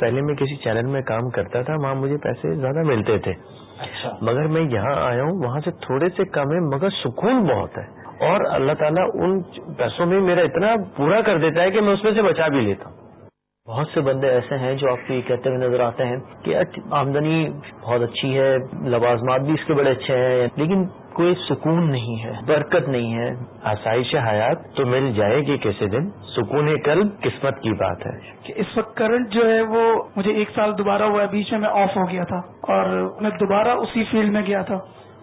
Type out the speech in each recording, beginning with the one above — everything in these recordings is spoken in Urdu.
پہلے میں کسی چینل میں کام کرتا تھا وہاں مجھے پیسے زیادہ ملتے تھے۔ اچھا۔ مگر میں یہاں آیا ہوں وہاں سے تھوڑے سے کم ہے مگر سکون بہت ہے۔ اور اللہ تعالیٰ ان پیسوں میں میرا اتنا پورا کر دیتا ہے کہ میں اس میں سے بچا بھی لیتا ہوں۔ بہت سے بندے ایسے ہیں جو آپ کو یہ کہتے ہوئے نظر آتے ہیں کہ آمدنی بہت اچھی ہے لوازمات بھی اس کے بڑے اچھے ہیں لیکن کوئی سکون نہیں ہے برکت نہیں ہے۔ آسائش حیات تو مل جائے گی کیسے دن۔ سکون قلب قسمت کی بات ہے۔ کہ اس وقت کرنٹ جو ہے وہ مجھے ایک سال دوبارہ ہوا ہے بیچ میں میں آف ہو گیا تھا اور میں دوبارہ اسی فیلڈ میں گیا تھا۔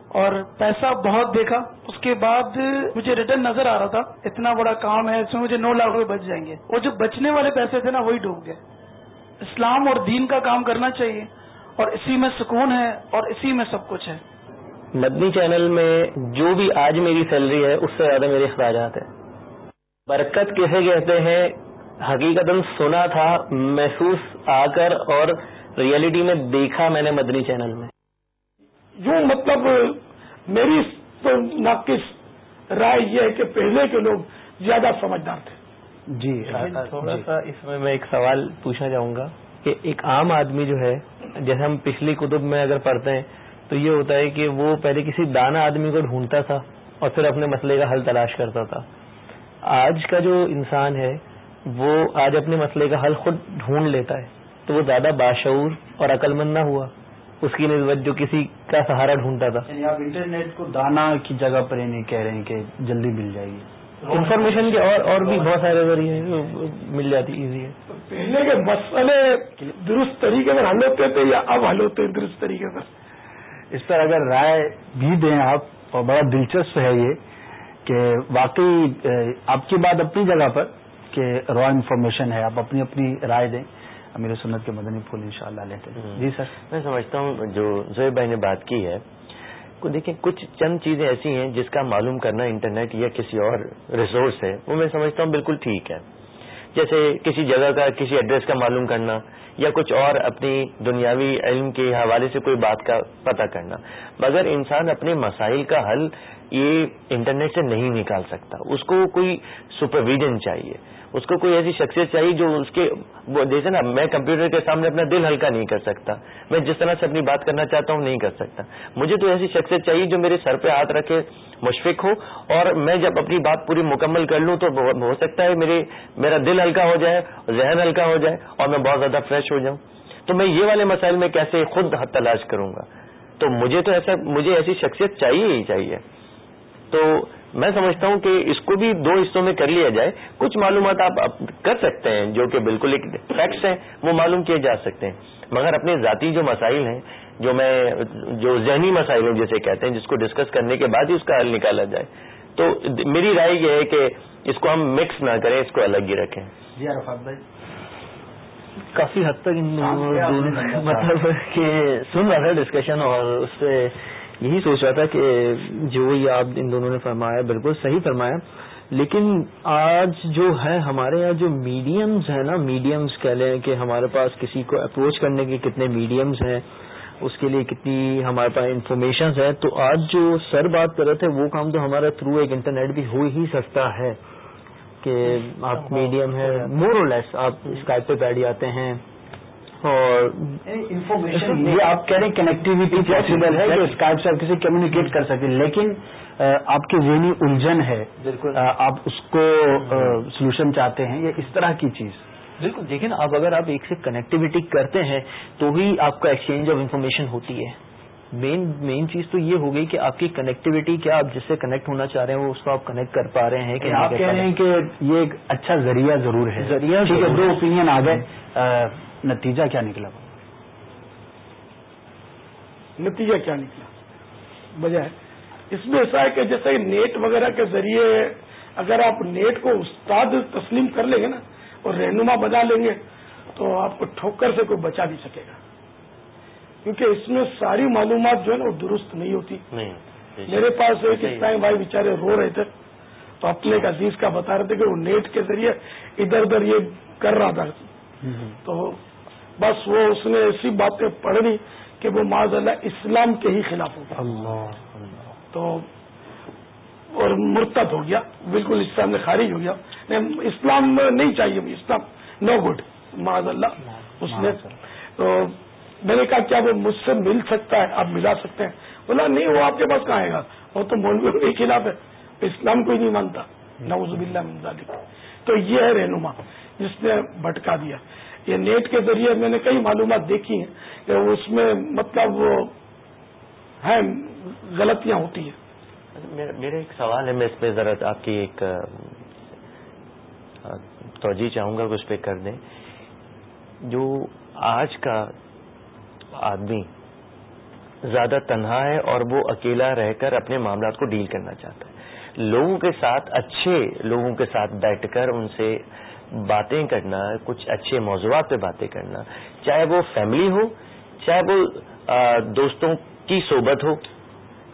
اور پیسہ بہت دیکھا۔ اس کے بعد مجھے ریٹرن نظر آ رہا تھا۔ اتنا بڑا کام ہے اس میں مجھے نو لاکھ روپے بچ جائیں گے۔ اور جو بچنے والے پیسے تھے نا وہی ڈوب گئے۔ اسلام اور دین کا کام کرنا چاہیے۔ اور اسی میں سکون ہے اور اسی میں سب کچھ ہے۔ مدنی چینل میں جو بھی آج میری سیلری ہے اس سے زیادہ میرے اخراجات ہیں۔ برکت کیسے کہتے ہیں؟ حقیقت سنا تھا محسوس آ کر اور ریئلٹی میں دیکھا میں نے مدنی چینل میں۔ یوں مطلب میری ناقص رائے یہ ہے کہ پہلے کے لوگ زیادہ سمجھدار تھے۔ جی۔ تھوڑا سا اس میں میں ایک سوال پوچھنا چاہوں گا کہ ایک عام آدمی جو ہے جیسے ہم پچھلی کتب میں اگر پڑھتے ہیں تو یہ ہوتا ہے کہ وہ پہلے کسی دانا آدمی کو ڈھونڈتا تھا اور پھر اپنے مسئلے کا حل تلاش کرتا تھا۔ آج کا جو انسان ہے وہ آج اپنے مسئلے کا حل خود ڈھونڈ لیتا ہے۔ تو وہ زیادہ باشعور اور عقل مند نہ ہوا۔ اس کی نسبت جو کسی کا سہارا ڈھونڈتا تھا۔ یعنی آپ انٹرنیٹ کو دانا کی جگہ پر یہ نہیں کہہ رہے ہیں کہ جلدی مل جائے گی۔ انفارمیشن کے اور اور بھی بہت سارے ذریعے مل جاتی ایزی ہے۔ پہلے کے مسئلے درست طریقے سے حل ہوتے تھے یا اب حل ہوتے ہیں درست طریقے سے اس پر اگر رائے بھی دیں آپ اور بڑا دلچسپ ہے یہ کہ واقعی آپ کی بات اپنی جگہ پر کہ را انفارمیشن ہے آپ اپنی اپنی رائے دیں۔ امیر سنت کے مدنی پھول ان شاء اللہ لیتے ہیں۔ جی سر۔ میں سمجھتا ہوں جو زہیب بھائی نے بات کی ہے دیکھیں کچھ چند چیزیں ایسی ہیں جس کا معلوم کرنا انٹرنیٹ یا کسی اور ریسورس ہے وہ میں سمجھتا ہوں بالکل ٹھیک ہے۔ جیسے کسی جگہ کا، کسی ایڈریس کا معلوم کرنا یا کچھ اور اپنی دنیاوی علم کے حوالے سے کوئی بات کا پتہ کرنا۔ مگر انسان اپنے مسائل کا حل یہ انٹرنیٹ سے نہیں نکال سکتا۔ اس کو کوئی سپرویژن چاہیے۔ اس کو کوئی ایسی شخصیت چاہیے جو اس کے جیسے نا، میں کمپیوٹر کے سامنے اپنا دل ہلکا نہیں کر سکتا۔ میں جس طرح سے اپنی بات کرنا چاہتا ہوں، نہیں کر سکتا۔ مجھے تو ایسی شخصیت چاہیے جو میرے سر پہ ہاتھ رکھے، مشفق ہو، اور میں جب اپنی بات پوری مکمل کر لوں تو ہو سکتا ہے میرے میرا دل ہلکا ہو جائے، ذہن ہلکا ہو جائے، اور میں بہت زیادہ فریش ہو جاؤں۔ تو میں یہ والے مسائل میں کیسے خود حد تلاش کروں گا؟ تو مجھے تو ایسا مجھے ایسی شخصیت چاہیے ہی چاہیے۔ تو میں سمجھتا ہوں کہ اس کو بھی دو حصوں میں کر لیا جائے۔ کچھ معلومات آپ کر سکتے ہیں جو کہ بالکل ایک فیکٹس ہیں وہ معلوم کیے جا سکتے ہیں۔ مگر اپنے ذاتی جو مسائل ہیں جو میں جو ذہنی مسائل ہیں جسے کہتے ہیں جس کو ڈسکس کرنے کے بعد ہی اس کا حل نکالا جائے۔ تو میری رائے یہ ہے کہ اس کو ہم مکس نہ کریں اس کو الگ ہی رکھیں۔ جی عرفات بھائی۔ کافی حد تک مطلب کہ سن رہا تھا ڈسکشن اور اس سے یہی سوچ رہا تھا کہ جو یہ آپ ان دونوں نے فرمایا، بالکل صحیح فرمایا۔ لیکن آج جو ہے ہمارے یہاں جو میڈیمز ہیں نا میڈیمز کہہ لیں کہ ہمارے پاس کسی کو اپروچ کرنے کے کتنے میڈیمز ہیں، اس کے لیے کتنی ہمارے پاس انفارمیشن ہے تو آج جو سر بات کر رہے تھے، وہ کام تو ہمارا تھرو ایک انٹرنیٹ بھی ہو ہی سکتا ہے کہ آپ میڈیم ہے مور اور لیس آپ اسکائپ پہ بیٹھ جاتے ہیں۔ انفارمیشن یہ آپ کہہ رہے ہیں کنیکٹیوٹی پاسبل ہے جو اسکائپ سے آپ کسی کمیونیکیٹ کر سکیں لیکن آپ کی ذہنی الجھن ہے بالکل۔ آپ اس کو سولوشن چاہتے ہیں یا اس طرح کی چیز۔ بالکل دیکھیں نا اب اگر آپ ایک سے کنیکٹیوٹی کرتے ہیں تو ہی آپ کا ایکسچینج آف انفارمیشن ہوتی ہے۔ مین مین چیز تو یہ ہو گئی کہ آپ کی کنیکٹیوٹی کیا آپ جس سے کنیکٹ ہونا چاہ رہے ہیں وہ اس کو آپ کنیکٹ کر پا رہے ہیں کہ آپ کہہ رہے ہیں کہ یہ ایک اچھا ذریعہ ضرور ہے۔ ذریعہ دو اوپینین آ گئے۔ نتیجہ کیا نکلا نتیجہ کیا نکلا؟ بجائے اس میں ایسا ہے کہ جیسے نیٹ وغیرہ کے ذریعے اگر آپ نیٹ کو استاد تسلیم کر لیں گے نا اور رہنما بنا لیں گے تو آپ کو ٹھوکر سے کوئی بچا نہیں سکے گا۔ کیونکہ اس میں ساری معلومات جو ہے نا وہ درست نہیں ہوتی۔ میرے پاس ایک اسلام بھائی بیچارے رو رہے تھے تو اپنے ایک عزیز کا بتا رہے تھے کہ وہ نیٹ کے ذریعے ادھر ادھر یہ کر رہا تھا۔ تو بس وہ اس نے ایسی باتیں پڑھی کہ وہ معذ اللہ اسلام کے ہی خلاف ہو گیا تو اور مرتب ہو گیا بالکل اسلام میں خارج ہو گیا۔ اسلام نہیں چاہیے اسلام نو گڈ معذ اللہ اس نے تو میں نے کہا کیا وہ مجھ سے مل سکتا ہے؟ آپ ملا سکتے ہیں؟ بولا نہیں وہ آپ کے پاس کہاں آئے گا؟ وہ تو مولویوں کے خلاف ہے۔ اسلام کو ہی نہیں مانتا۔ نوز باللہ من ذالک۔ تو یہ ہے رہنما جس نے بھٹکا دیا۔ یہ نیٹ کے ذریعے میں نے کئی معلومات دیکھی ہیں کہ اس میں مطلب وہ ہیں، غلطیاں ہوتی ہیں۔ اچھا، میرا ایک سوال ہے، میں اس پہ ذرا آپ کی ایک توجہ چاہوں گا کہ اس پہ کر دیں۔ جو آج کا آدمی زیادہ تنہا ہے اور وہ اکیلا رہ کر اپنے معاملات کو ڈیل کرنا چاہتا ہے۔ لوگوں کے ساتھ اچھے لوگوں کے ساتھ بیٹھ کر ان سے باتیں کرنا، کچھ اچھے موضوعات پہ باتیں کرنا، چاہے وہ فیملی ہو، چاہے وہ دوستوں کی صحبت ہو،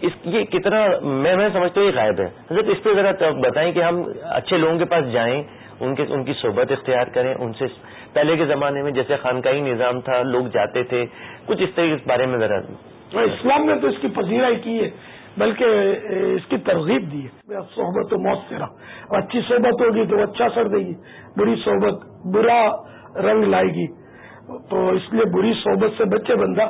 اس، یہ کتنا، میں میں سمجھتا ہوں یہ غائب ہے۔ حضرت، اس پہ ذرا بتائیں کہ ہم اچھے لوگوں کے پاس جائیں، ان کے، ان کی صحبت اختیار کریں، ان سے پہلے کے زمانے میں جیسے خانقاہی نظام تھا، لوگ جاتے تھے، کچھ اس طرح اس بارے میں ذرا۔ اسلام نے تو اس کی پذیرائی کی ہے۔ بلکہ اس کی ترغیب دی ہے۔ صحبت و موت سے رہا۔ اچھی صحبت ہوگی تو اچھا سر دے گی۔ بری صحبت، برا رنگ لائے گی۔ تو اس لیے بری صحبت سے بچے بندہ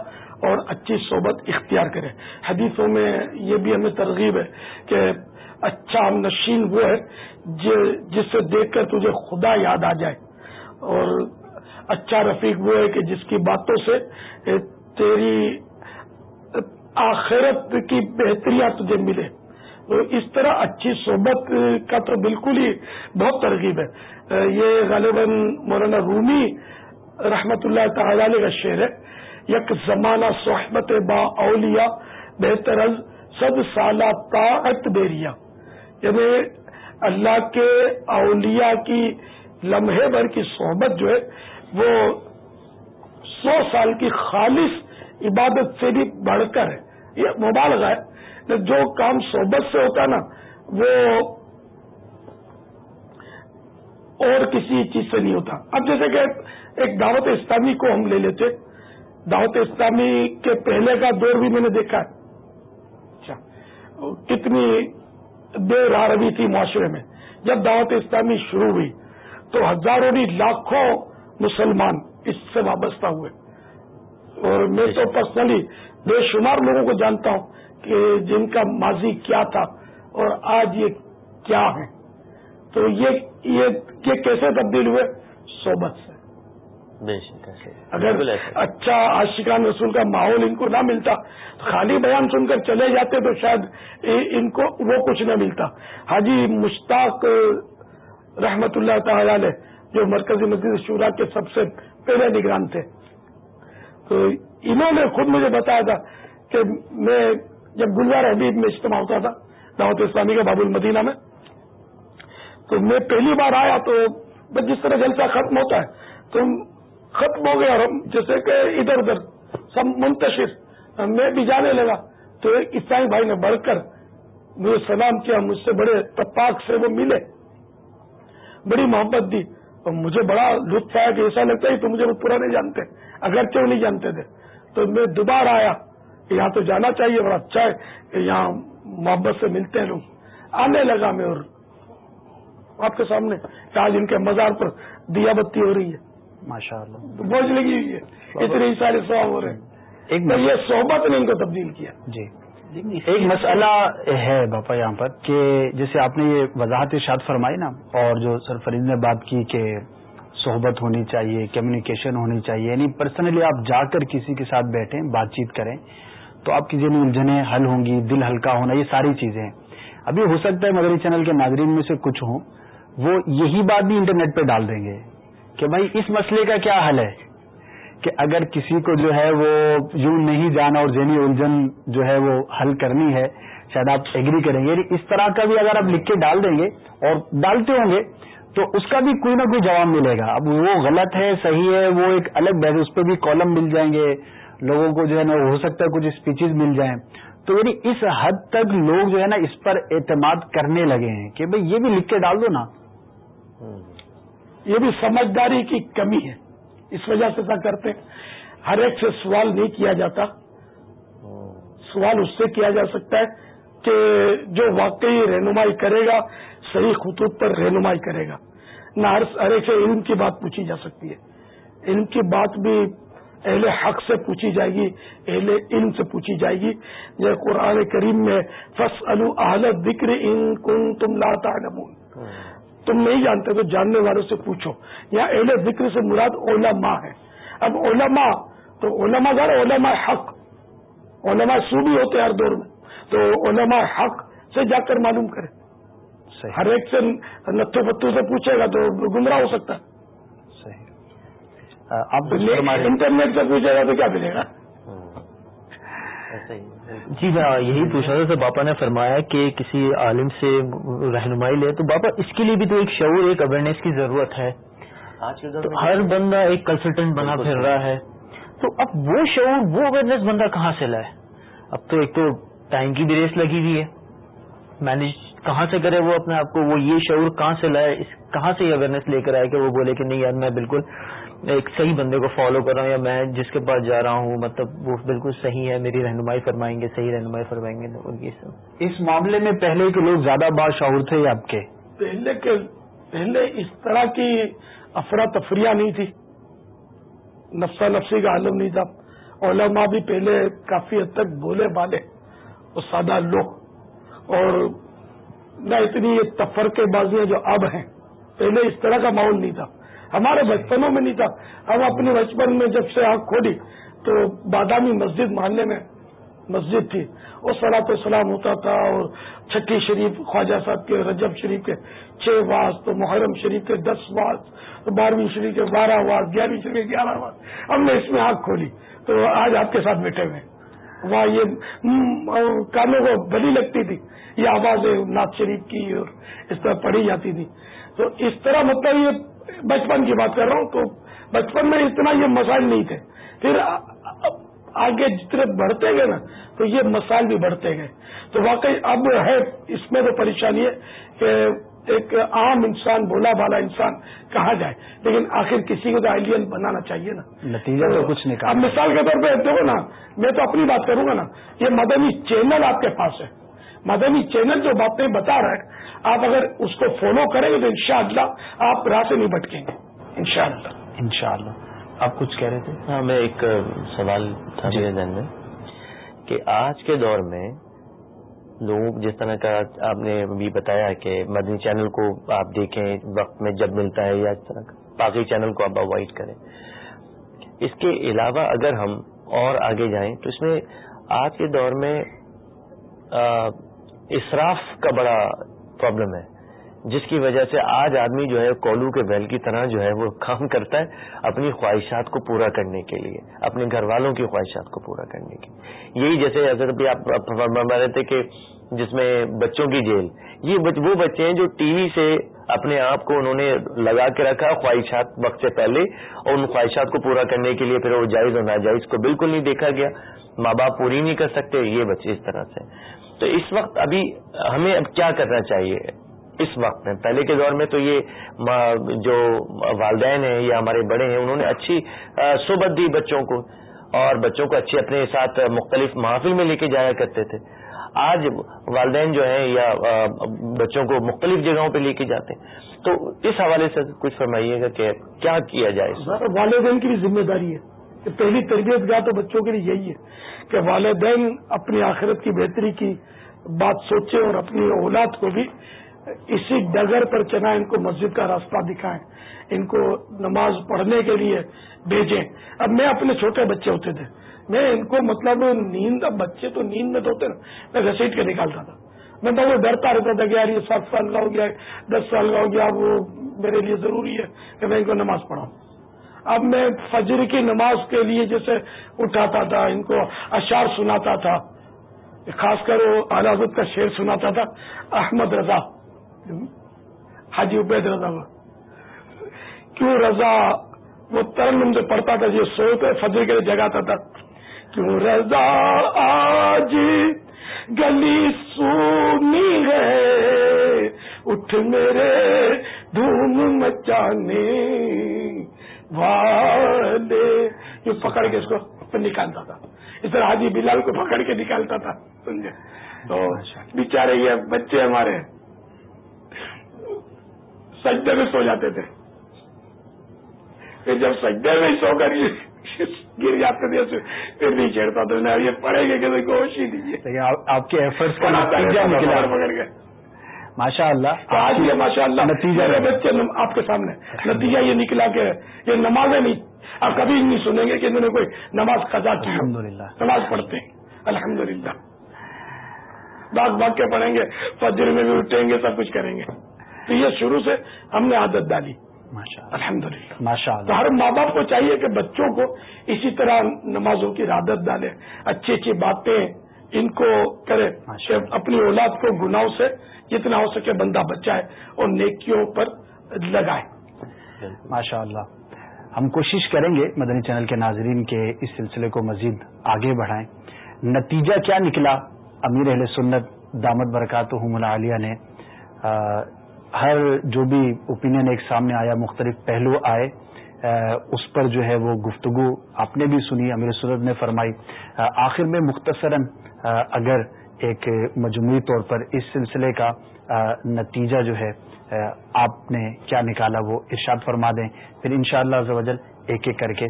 اور اچھی صحبت اختیار کرے۔ حدیثوں میں یہ بھی ہمیں ترغیب ہے کہ اچھا ہم نشین وہ ہے جس سے دیکھ کر تجھے خدا یاد آ جائے۔ اور اچھا رفیق وہ ہے کہ جس کی باتوں سے تیری آخرت کی بہتریاں تجھے ملے۔ تو اس طرح اچھی صحبت کا تو بالکل ہی بہت ترغیب ہے۔ یہ غالباً مولانا رومی رحمت اللہ تعالی کا شعر ہے۔ یک زمانہ صحبت با اولیا بہتر از سب سالہ طاعت بیریا یعنی اللہ کے اولیاء کی لمحے بھر کی صحبت جو ہے، وہ سو سال کی خالص عبادت سے بھی بڑھ کر ہے۔ یہ مبالغہ ہے جو کام صحبت سے ہوتا ہے نا، وہ اور کسی چیز سے نہیں ہوتا۔ اب جیسے کہ ایک دعوت اسلامی کو ہم لے لیتے۔ دعوت اسلامی کے پہلے کا دور بھی میں نے دیکھا ہے۔ اچھا کتنی دیر آ رہی تھی معاشرے میں۔ جب دعوت اسلامی شروع ہوئی تو ہزاروں نہیں، لاکھوں مسلمان اس سے وابستہ ہوئے۔ اور میں تو پرسنلی بے شمار لوگوں کو جانتا ہوں کہ جن کا ماضی کیا تھا اور آج یہ کیا ہے تو یہ کیسے تبدیل ہوئے صحبت سے اگر اچھا آشقان رسول کا ماحول ان کو نہ ملتا خالی بیان سن کر چلے جاتے تو شاید ان کو وہ کچھ نہ ملتا۔ حاجی مشتاق رحمت اللہ تعالی علیہ جو مرکزی مسجد شورا کے سب سے پہلے نگران تھے تو انہوں نے خود مجھے بتایا تھا کہ میں جب گلزار حبیب میں اجتماع ہوتا تھا، دعوت اسلامی کے باب المدینہ میں، تو میں پہلی بار آیا تو جس طرح جلسہ ختم ہوتا ہے، تو ختم ہو گیا اور ہم جیسے کہ ادھر ادھر سب منتشر، میں بھی جانے لگا۔ تو ایک عیسائی بھائی نے بڑھ کر مجھے سلام کیا، مجھ سے بڑے تپاک سے وہ ملے، بڑی محبت دی اور مجھے بڑا لطف آیا کہ ایسا لگتا ہے تو مجھے وہ پورا نہیں جانتے۔ اگر کیوں نہیں جانتے تھے۔ تو میں دوبارہ آیا کہ یہاں تو جانا چاہیے بڑا اچھا ہے کہ یہاں محبت سے ملتے ہیں لوگ۔ آنے لگا میں اور آپ کے سامنے آج ان کے مزار پر دیا بتی ہو رہی ہے۔ ماشاء اللہ بوجھ لگی ہوئی ہے۔ اتنے سارے سواب ہو رہے ہیں۔ ایک یہ صحبت نے ان کو تبدیل کیا۔ جی۔ ایک مسئلہ ہے باپا یہاں پر کہ جیسے آپ نے یہ وضاحت ارشاد فرمائی نا اور جو سر فرید نے بات کی کہ صحبت ہونی چاہیے کمیونیکیشن ہونی چاہیے یعنی پرسنلی آپ جا کر کسی کے ساتھ بیٹھیں، بات چیت کریں، تو آپ کی ذہنی الجھنیں حل ہوں گی، دل ہلکا ہونا، یہ ساری چیزیں ابھی ہو سکتا ہے مدری چینل کے ناظرین میں سے کچھ ہوں، وہ یہی بات بھی انٹرنیٹ پہ ڈال دیں گے کہ بھائی اس مسئلے کا کیا حل ہے؟ کہ اگر کسی کو جو ہے وہ یوں نہیں جانا اور ذہنی الجھن جو ہے وہ حل کرنی ہے، شاید آپ ایگری کریں گے۔ یعنی اس طرح کا بھی اگر آپ لکھ کے ڈال دیں گے اور ڈالتے ہوں گے تو اس کا بھی کوئی نہ کوئی جواب ملے گا۔ اب وہ غلط ہے، صحیح ہے، وہ ایک الگ بحث اس پہ بھی کالم مل جائیں گے، لوگوں کو جو ہے نا، ہو سکتا ہے کچھ اسپیچز مل جائیں۔ تو یعنی اس حد تک لوگ جو ہے نا، اس پر اعتماد کرنے لگے ہیں کہ بھئی یہ بھی لکھ کے ڈال دو نا۔ یہ بھی سمجھداری کی کمی ہے۔ اس وجہ سے ایسا کرتے ہر ایک سے سوال نہیں کیا جاتا۔ سوال اس سے کیا جا سکتا ہے کہ جو واقعی رہنمائی کرے گا صحیح خطوط پر رہنمائی کرے گا۔ نہ ہر ایک سے علم کی بات پوچھی جا سکتی ہے۔ ان کی بات بھی اہل حق سے پوچھی جائے گی، اہل علم سے پوچھی جائے گی۔ یہ قرآن کریم میں فص اہل ذکر ان کن تم لاتا تم نہیں جانتے تو جاننے والوں سے پوچھو۔ یا اہل ذکر سے مراد علماء ہے اب علماء، تو علماء ذرا علماء حق۔ علماء سو بھی ہوتے ہر دور میں۔ تو علماء حق سے جا کر معلوم ہر ایک سے نتھو پتو سے پوچھے گا تو گمراہ ہو سکتا ہے۔ آپ انٹرنیٹ سے پوچھے گا تو کیا ملے گا؟ جی میں یہی پوچھ رہا تھا باپا نے فرمایا کہ کسی عالم سے رہنمائی لے تو باپا اس کے لیے بھی تو ایک شعور ایک اویئرنیس کی ضرورت ہے۔ تو ہر بندہ ایک کنسلٹنٹ بنا پھر رہا ہے۔ تو اب وہ شعور وہ اویئرنیس بندہ کہاں سے لائے؟ اب تو ایک تو ٹائم کی بھی ریس لگی ہوئی ہے۔ مینج کہاں سے کرے وہ اپنے آپ کو؟ وہ یہ شعور کہاں سے لائے؟ کہاں سے یہ اویئرنیس لے کر آئے کہ وہ بولے کہ نہیں یار میں بالکل ایک صحیح بندے کو فالو کر رہا ہوں یا میں جس کے پاس جا رہا ہوں مطلب وہ بالکل صحیح ہے میری رہنمائی فرمائیں گے صحیح رہنمائی فرمائیں گے سب۔ اس معاملے میں پہلے کے لوگ زیادہ باشعور تھے آپ کے؟ پہلے کے پہلے اس طرح کی افراتفریہ نہیں تھی۔ نفسا نفسی کا عالم نہیں تھا۔ علماء بھی پہلے کافی حد تک بولے بالے اور سادہ لوگ۔ اور نہ اتنی یہ تفر کے بازیاں جو اب ہیں۔ پہلے اس طرح کا ماحول نہیں تھا۔ ہمارے بچپنوں میں نہیں تھا۔ ہم اپنے بچپن میں جب سے آنکھ کھولی تو بادامی مسجد محلے میں مسجد تھی۔ اور سلاط و سلام ہوتا تھا اور چھٹی شریف خواجہ صاحب کے، رجب شریف کے چھ واس تو محرم شریف کے دس واس تو بارہویں شریف کے بارہ واس گیارہویں شریف کے گیارہ واس ہم نے اس میں آنکھ کھولی۔ تو آج آپ کے ساتھ بیٹھے ہوئے ہیں۔ وہاں یہ کانوں کو بلی لگتی تھی۔ یہ آواز ناز شریف کی اور اس طرح پڑھی جاتی تھی۔ تو اس طرح مطلب یہ بچپن کی بات کر رہا ہوں تو بچپن میں اتنا یہ مسائل نہیں تھے۔ پھر آگے جتنے بڑھتے گئے نا، تو یہ مسائل بھی بڑھتے گئے۔ تو واقعی اب ہے، اس میں تو پریشانی ہے کہ ایک عام انسان بولا بالا انسان کہا جائے۔ لیکن آخر کسی کو تو آئیڈین بنانا چاہیے نا۔ نتیجہ تو کچھ نہیں اب مثال کے طور پہ دیکھو نا میں تو اپنی بات کروں گا نا یہ مدنی چینل آپ کے پاس ہے۔ مدنی چینل جو باتیں بتا رہا ہے آپ اگر اس کو فالو کریں گے تو انشاءاللہ آپ راہ سے نہیں بھٹکیں گے۔ انشاءاللہ۔ انشاءاللہ۔ آپ کچھ کہہ رہے تھے؟ ہاں میں ایک سوال تھا جی۔ میرے ذہن میں کہ آج کے دور میں لوگ جس طرح کا آپ نے بھی بتایا کہ مدنی چینل کو آپ دیکھیں وقت میں جب ملتا ہے یا اس طرح کا باقی چینل کو آپ اوائڈ کریں۔ اس کے علاوہ اگر ہم اور آگے جائیں تو اس میں آج کے دور میں اسراف کا بڑا پرابلم ہے۔ جس کی وجہ سے آج آدمی جو ہے کولو کے بیل کی طرح جو ہے وہ کام کرتا ہے اپنی خواہشات کو پورا کرنے کے لیے، اپنے گھر والوں کی خواہشات کو پورا کرنے کے لیے۔ یہی جیسے حضرت بھی آپ فرما رہے تھے کہ جس میں بچوں کی جیل، یہ وہ بچے ہیں جو ٹی وی سے اپنے آپ کو انہوں نے لگا کے رکھا خواہشات وقت سے پہلے اور ان خواہشات کو پورا کرنے کے لیے پھر وہ جائز اور ناجائز کو بالکل نہیں دیکھا گیا۔ ماں باپ پوری نہیں کر سکتے، یہ بچے اس طرح سے۔ تو اس وقت ابھی ہمیں اب کیا کرنا چاہیے؟ اس وقت میں۔ پہلے کے دور میں تو یہ جو والدین ہیں یا ہمارے بڑے ہیں، انہوں نے اچھی صحبت دی بچوں کو۔ اور بچوں کو اچھے اپنے ساتھ مختلف محافل میں لے کے جایا کرتے تھے۔ آج والدین جو ہیں یا بچوں کو مختلف جگہوں پہ لے کے جاتے ہیں۔ تو اس حوالے سے کچھ فرمائیے گا کہ کیا کیا جائے۔ والدین کی بھی ذمہ داری ہے۔ کہ پہلی تربیت گاہ تو بچوں کے لیے یہی ہے کہ والدین اپنی آخرت کی بہتری کی بات سوچیں اور اپنی اولاد کو بھی اسی ڈگر پر چنا ان کو مسجد کا راستہ دکھائیں، ان کو نماز پڑھنے کے لیے بھیجیں۔ اب میں اپنے چھوٹے بچے ہوتے تھے، میں ان کو مطلب نیند، اب بچے تو نیند میں ہوتے نا میں گھسیٹ کے نکالتا تھا۔ میں تو وہ ڈرتا رہتا تھا کہ یار یہ سات سال کا ہو گیا، دس سال کا ہو گیا، وہ میرے لیے ضروری ہے کہ میں ان کو نماز پڑھاؤں۔ اب میں فجر کی نماز کے لیے جیسے اٹھاتا تھا، ان کو اشار سناتا تھا، خاص کر وہ حضرت کا شعر سناتا تھا، احمد رضا۔ حاجی عبید رضا کیوں رضا؟ وہ ترن سے پڑھتا تھا جو سوتے فجر کے لیے جگاتا تھا کیوں رضا؟ آج گلی سونی ہے۔ اٹھ میرے دھوم مچانے والے۔ یہ پکڑ کے اس کو نکالتا تھا۔ اس طرح حاجی بلال کو پکڑ کے نکالتا تھا۔ سمجھے؟ تو بےچارے یہ بچے ہمارے سجدے میں سو جاتے تھے۔ پھر جب سجدے میں سو کر گر جاتے تھے پھر نہیں چھیڑتا تو یہ پڑے گا کہ گوش ہی دیجیے۔ آپ کے ایفرٹس کا نتیجہ نکلا۔ پکڑ گئے ماشاء اللہ۔ آج یہ ماشاء اللہ۔ نتیجہ بچے آپ کے سامنے۔ نتیجہ یہ نکلا کہ یہ نمازیں نہیں۔ آپ کبھی نہیں سنیں گے کہ انہوں نے کوئی نماز قضا کی الحمدللہ۔ نماز پڑھتے ہیں۔ الحمد للہ باغ باغ کے پڑھیں گے فجر میں بھی اٹھیں گے سب کچھ کریں گے۔ تو یہ شروع سے ہم نے عادت ڈالی۔ الحمد للہ تو ہر ماں باپ کو چاہیے کہ بچوں کو اسی طرح نمازوں کی عادت ڈالے اچھی اچھی باتیں ان کو کرے اپنی اولاد کو گناہوں سے جتنا ہو سکے بندہ بچائے اور نیکیوں پر لگائے۔ ماشاء اللہ ہم کوشش کریں گے مدنی چینل کے ناظرین کے اس سلسلے کو مزید آگے بڑھائیں۔ نتیجہ کیا نکلا؟ امیر اہل سنت دامت برکات عالیہ نے ہر جو بھی اوپینین ایک سامنے آیا، مختلف پہلو آئے اس پر جو ہے وہ گفتگو آپ نے بھی سنی، امیر سنت نے فرمائی۔ آخر میں مختصراً اگر ایک مجموعی طور پر اس سلسلے کا نتیجہ جو ہے آپ نے کیا نکالا وہ ارشاد فرما دیں۔ پھر ان شاء اللہ ایک ایک کر کے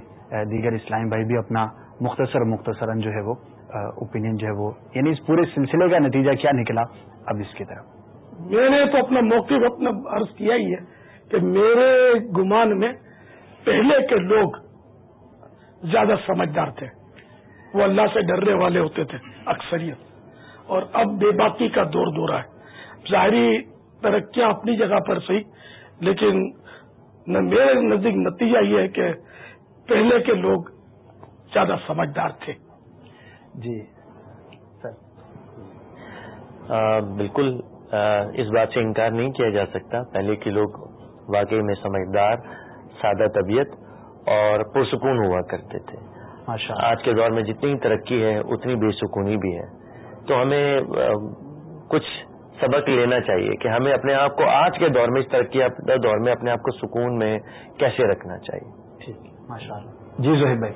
دیگر اسلام بھائی بھی اپنا مختصر مختصراً جو ہے وہ اوپینین جو ہے وہ یعنی اس پورے سلسلے کا نتیجہ کیا نکلا، اب اس کی طرف۔ میں نے تو اپنا موقف اپنا عرض کیا ہی ہے کہ میرے گمان میں پہلے کے لوگ زیادہ سمجھدار تھے۔ وہ اللہ سے ڈرنے والے ہوتے تھے، اکثریت۔ اور اب بے باکی کا دور دورہ ہے۔ ظاہری ترقیاں اپنی جگہ پر صحیح لیکن میرے نزدیک نتیجہ یہ ہے کہ پہلے کے لوگ زیادہ سمجھدار تھے۔ جی سر۔ بالکل اس بات سے انکار نہیں کیا جا سکتا۔ پہلے کے لوگ واقعی میں سمجھدار سادہ طبیعت اور پرسکون ہوا کرتے تھے۔ آج کے دور میں جتنی ترقی ہے اتنی بے سکونی بھی ہے۔ تو ہمیں کچھ سبق لینا چاہیے کہ ہمیں اپنے آپ کو آج کے دور میں اس ترقی دور میں اپنے آپ کو سکون میں کیسے رکھنا چاہیے؟ ٹھیک ماشاء اللہ۔ جی زہیب بھائی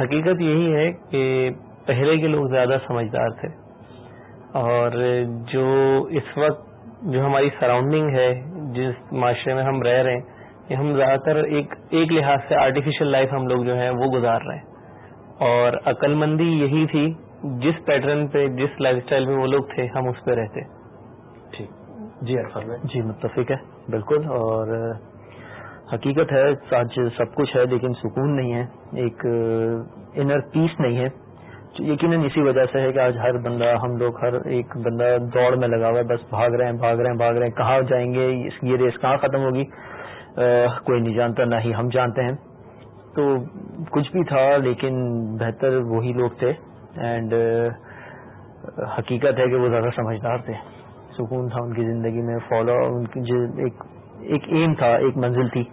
حقیقت یہی ہے کہ پہلے کے لوگ زیادہ سمجھدار تھے۔ اور جو اس وقت جو ہماری سراؤنڈنگ ہے جس معاشرے میں ہم رہ رہے ہیں ہم زیادہ تر ایک ایک لحاظ سے آرٹیفیشل لائف ہم لوگ جو ہیں وہ گزار رہے ہیں۔ اور عقل مندی یہی تھی جس پیٹرن پہ جس لائف اسٹائل میں وہ لوگ تھے ہم اس پہ رہتے۔ ٹھیک۔ جی جی متفق ہے۔ بالکل۔ اور حقیقت ہے آج سب کچھ ہے لیکن سکون نہیں ہے۔ ایک انر پیس نہیں ہے۔ یقیناً اسی وجہ سے ہے کہ آج ہر بندہ، ہم لوگ ہر ایک بندہ دوڑ میں لگا ہوا ہے، بس بھاگ رہے ہیں، بھاگ رہے ہیں، بھاگ رہے ہیں، کہاں جائیں گے؟ یہ ریس کہاں ختم ہوگی؟ کوئی نہیں جانتا، نہ ہی ہم جانتے ہیں۔ تو کچھ بھی تھا، لیکن بہتر وہی لوگ تھے۔ اینڈ حقیقت ہے کہ وہ زیادہ سمجھدار تھے۔ سکون تھا ان کی زندگی میں، فالو، ان کی جو ایک ایم تھا، ایک منزل تھی۔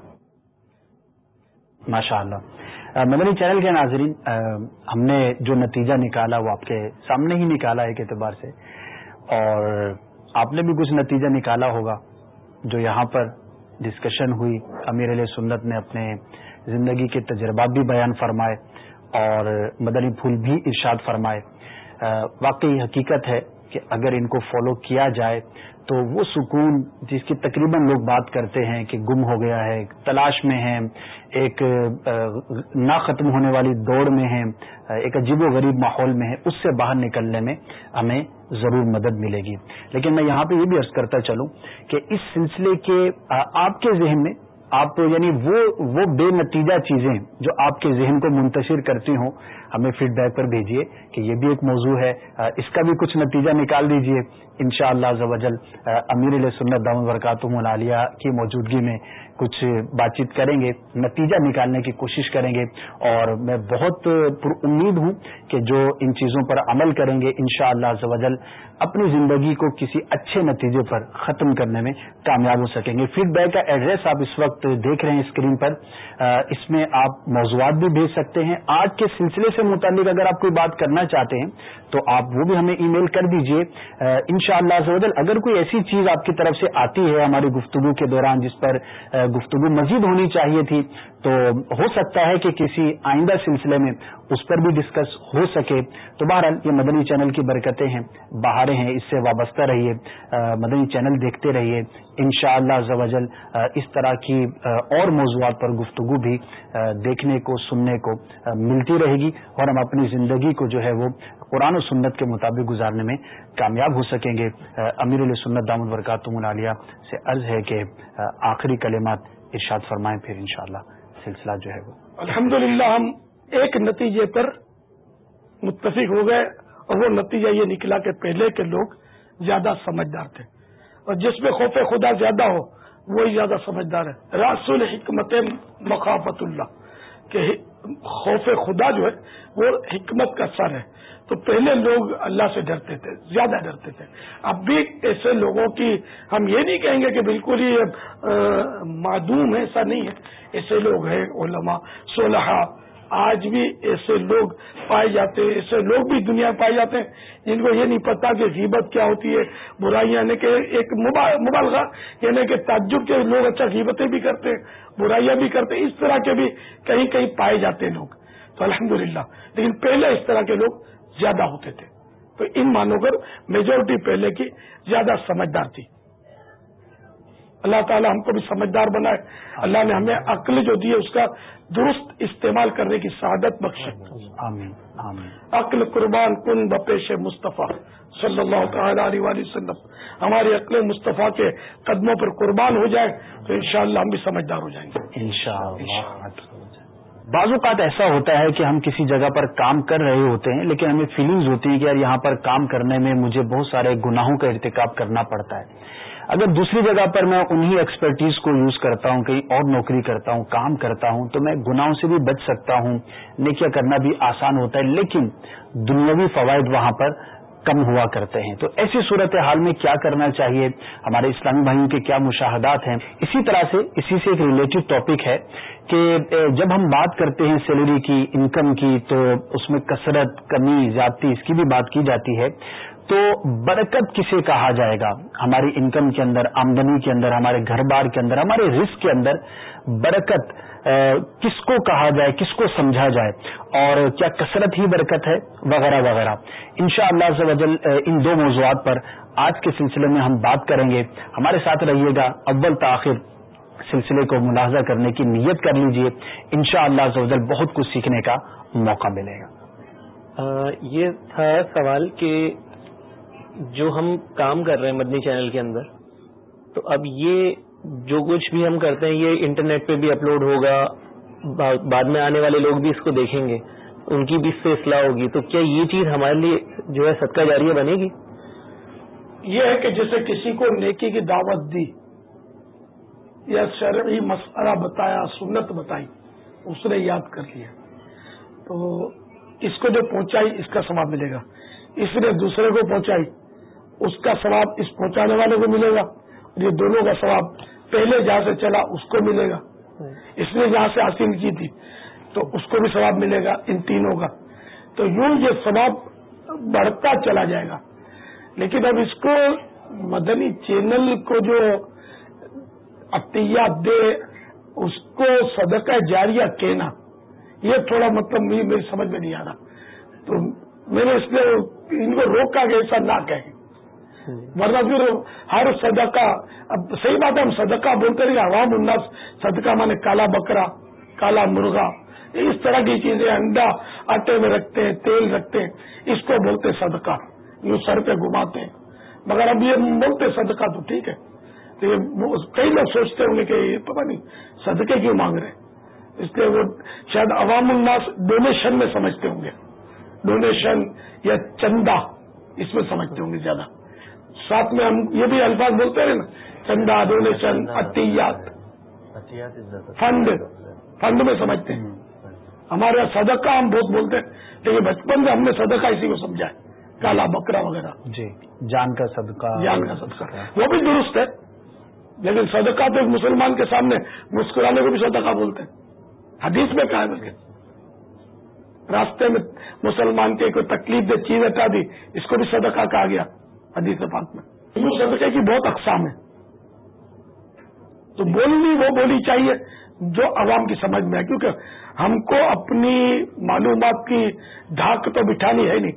ماشاء اللہ مدنی چینل کے ناظرین ہم نے جو نتیجہ نکالا وہ آپ کے سامنے ہی نکالا ایک اعتبار سے۔ اور آپ نے بھی کچھ نتیجہ نکالا ہوگا جو یہاں پر ڈسکشن ہوئی۔ امیر علیہ سنت نے اپنے زندگی کے تجربات بھی بیان فرمائے اور مدنی پھول بھی ارشاد فرمائے۔ واقعی حقیقت ہے کہ اگر ان کو فالو کیا جائے تو وہ سکون جس کی تقریباً لوگ بات کرتے ہیں کہ گم ہو گیا ہے، تلاش میں ہے ایک نہ ختم ہونے والی دوڑ میں ہے ایک عجیب و غریب ماحول میں ہے اس سے باہر نکلنے میں ہمیں ضرور مدد ملے گی۔ لیکن میں یہاں پہ یہ بھی عرض کرتا چلوں کہ اس سلسلے کے آپ کے ذہن میں آپ یعنی وہ وہ بے نتیجہ چیزیں جو آپ کے ذہن کو منتشر کرتی ہوں، ہمیں فیڈ بیک پر بھیجیے کہ یہ بھی ایک موضوع ہے۔ اس کا بھی کچھ نتیجہ نکال دیجیے۔ ان شاء اللہ امیر علیہ سنت دام برکات ملالیہ کی موجودگی میں کچھ بات چیت کریں گے، نتیجہ نکالنے کی کوشش کریں گے۔ اور میں بہت پر امید ہوں کہ جو ان چیزوں پر عمل کریں گے ان شاء اللہ اپنی زندگی کو کسی اچھے نتیجے پر ختم کرنے میں کامیاب ہو سکیں گے۔ فیڈ بیک کا ایڈریس آپ اس وقت دیکھ رہے ہیں اسکرین پر اس میں آپ موضوعات بھی بھیج سکتے ہیں۔ آج کے سلسلے سے متعلق اگر آپ کوئی بات کرنا چاہتے ہیں، تو آپ وہ بھی ہمیں ای میل کر دیجیے۔ ان شاء اللہ اگر کوئی ایسی چیز آپ کی طرف سے آتی ہے ہماری گفتگو کے دوران جس پر گفتگو مزید ہونی چاہیے تھی، تو ہو سکتا ہے کہ کسی آئندہ سلسلے میں اس پر بھی ڈسکس ہو سکے۔ تو بہرحال، یہ مدنی چینل کی برکتیں ہیں، بہاریں ہیں، اس سے وابستہ رہیے۔ مدنی چینل دیکھتے رہیے۔ ان شاء اللہ اس طرح کی اور موضوعات پر گفتگو بھی دیکھنے کو، سننے کو ملتی رہے گی اور ہم اپنی زندگی کو جو ہے وہ قرآن و سنت کے مطابق گزارنے میں کامیاب ہو سکیں گے۔ امیر السنت دامد برکاتم العالیہ سے عرض ہے کہ آخری کلمات ارشاد فرمائیں، پھر انشاءاللہ سلسلہ جو ہے وہ۔ الحمد ہم ایک نتیجے پر متفق ہو گئے اور وہ نتیجہ یہ نکلا کہ پہلے کے لوگ زیادہ سمجھدار تھے اور جس میں خوف خدا زیادہ ہو وہی زیادہ سمجھدار ہے۔ راسل حکمت مخافت اللہ، کہ خوف خدا جو ہے، وہ حکمت کا سر ہے۔ تو پہلے لوگ اللہ سے ڈرتے تھے، زیادہ ڈرتے تھے۔ اب بھی ایسے لوگوں کی ہم یہ نہیں کہیں گے کہ بالکل ہی معدوم ہے، ایسا نہیں ہے۔ ایسے لوگ ہیں علماء سولہ آج بھی ایسے لوگ پائے جاتے ہیں، ایسے لوگ بھی دنیا میں پائے جاتے ہیں، جن کو یہ نہیں پتا کہ غیبت کیا ہوتی ہے۔ برائیاں یعنی کہ ایک مبالغہ یعنی کہ تعجب کے لوگ اچھا غیبتیں بھی کرتے ہیں، برائیاں بھی کرتے ہیں، اس طرح کے بھی کہیں کہیں پائے جاتے ہیں لوگ۔ تو الحمدللہ، لیکن پہلے اس طرح کے لوگ زیادہ ہوتے تھے۔ تو ان مانو کر میجورٹی پہلے کی زیادہ سمجھدار تھی۔ اللہ تعالی ہم کو بھی سمجھدار بنائے۔ اللہ نے ہمیں عقل جو دی ہے اس کا درست استعمال کرنے کی سعادت بخش عقل قربان کن بپیش مصطفیٰ صلی اللہ تعالی علیہ وسلم۔ ہماری عقل مصطفیٰ کے قدموں پر قربان ہو جائے تو انشاءاللہ ہم بھی سمجھدار ہو جائیں گے۔ بعض اوقات ایسا ہوتا ہے کہ ہم کسی جگہ پر کام کر رہے ہوتے ہیں لیکن ہمیں فیلنگز ہوتی ہے کہ یار یہاں پر کام کرنے میں مجھے بہت سارے گناہوں کا ارتکاب کرنا پڑتا ہے۔ اگر دوسری جگہ پر میں انہی ایکسپرٹیز کو یوز کرتا ہوں، کہیں اور نوکری کرتا ہوں، کام کرتا ہوں، تو میں گناہوں سے بھی بچ سکتا ہوں نیکیا کرنا بھی آسان ہوتا ہے، لیکن دنیاوی فوائد وہاں پر کم ہوا کرتے ہیں۔ تو ایسی صورت حال میں کیا کرنا چاہیے؟ ہمارے اسلامی بھائیوں کے کیا مشاہدات ہیں؟ اسی طرح سے، اسی سے ایک ریلیٹڈ ٹاپک ہے کہ جب ہم بات کرتے ہیں سیلری کی انکم کی، تو اس میں کثرت، کمی، زیادتی، اس کی بھی بات کی جاتی ہے۔ تو برکت کسے کہا جائے گا؟ ہماری انکم کے اندر، آمدنی کے اندر، ہمارے گھر بار کے اندر، ہمارے رسک کے اندر برکت کس کو کہا جائے، کس کو سمجھا جائے؟ اور کیا کثرت ہی برکت ہے؟ وغیرہ وغیرہ۔ ان شاء اللہ ان دو موضوعات پر آج کے سلسلے میں ہم بات کریں گے۔ ہمارے ساتھ رہیے گا اول تاخیر سلسلے کو ملاحظہ کرنے کی نیت کر لیجیے۔ ان شاء اللہ سے بہت کچھ سیکھنے کا موقع ملے گا۔ یہ تھا سوال کہ جو ہم کام کر رہے ہیں مدنی چینل کے اندر، تو اب یہ جو کچھ بھی ہم کرتے ہیں، یہ انٹرنیٹ پہ بھی اپلوڈ ہوگا بعد میں آنے والے لوگ بھی اس کو دیکھیں گے، ان کی بھی اس سے اصلاح ہوگی۔ تو کیا یہ چیز ہمارے لیے جو ہے صدقہ جاریہ بنے گی؟ یہ ہے کہ جیسے کسی کو نیکی کی دعوت دی، یا شرعی مسئلہ بتایا، سنت بتائی، اس نے یاد کر لیا۔ تو اس کو جو پہنچائی، اس کا سواب ملے گا۔ اس نے دوسرے کو پہنچائی اس کا ثواب اس پہنچانے والے کو ملے گا یہ دونوں کا ثواب پہلے جہاں سے چلا اس کو ملے گا۔ اس نے جہاں سے حاصل کی تھی تو اس کو بھی ثواب ملے گا، ان تینوں کا۔ تو یوں یہ ثواب بڑھتا چلا جائے گا۔ لیکن اب اس کو مدنی چینل کو جو عطیات دے، اس کو صدقہ جاریہ کہنا، یہ تھوڑا مطلب میری سمجھ میں نہیں آ رہا۔ تو میں نے اس لیے ان کو روکا کہ ایسا نہ کہیں ورنہ پھر ہر صدقہ، اب صحیح بات ہے، ہم صدقہ بولتے رہے عوام الناس صدقہ مانے کالا بکرا، کالا مرغا، اس طرح کی چیزیں انڈا، آٹے میں رکھتے ہیں، تیل رکھتے ہیں، اس کو بولتے صدقہ، یوں سر پہ گھماتے ہیں۔ مگر اب یہ بولتے صدقہ تو ٹھیک ہے۔ تو یہ کئی لوگ سوچتے ہوں گے کہ یہ پتا نہیں، صدقے کیوں مانگ رہے اس لیے وہ شاید عوام الناس ڈونیشن میں سمجھتے ہوں گے۔ ڈونیشن یا چندہ، اس میں سمجھتے ہوں گے زیادہ۔ ساتھ میں ہم یہ بھی الفاظ بولتے ہیں نا چندہ ڈونیشن عطیات۔ فنڈ فنڈ میں سمجھتے ہیں۔ ہمارے یہاں صدقہ ہم بہت بولتے ہیں لیکن بچپن سے ہم نے صدقہ اسی کو سمجھا ہے کالا بکرا وغیرہ۔ جی جان کا صدقہ۔ جان کا صدقہ۔ وہ بھی درست ہے لیکن صدقہ تو ایک مسلمان کے سامنے مسکرانے کو بھی صدقہ بولتے ہیں۔ حدیث میں کہا ہے بلکہ۔ راستے میں مسلمان کے کوئی تکلیف دے چیز ہٹا دی اس کو بھی صدقہ کہا گیا۔ حدیث پاک میں۔ صدقے کی بہت اقسام ہے تو بولنی وہ بولی چاہیے جو عوام کی سمجھ میں ہے کیونکہ ہم کو اپنی معلومات کی ڈھاک تو بٹھانی ہے نہیں۔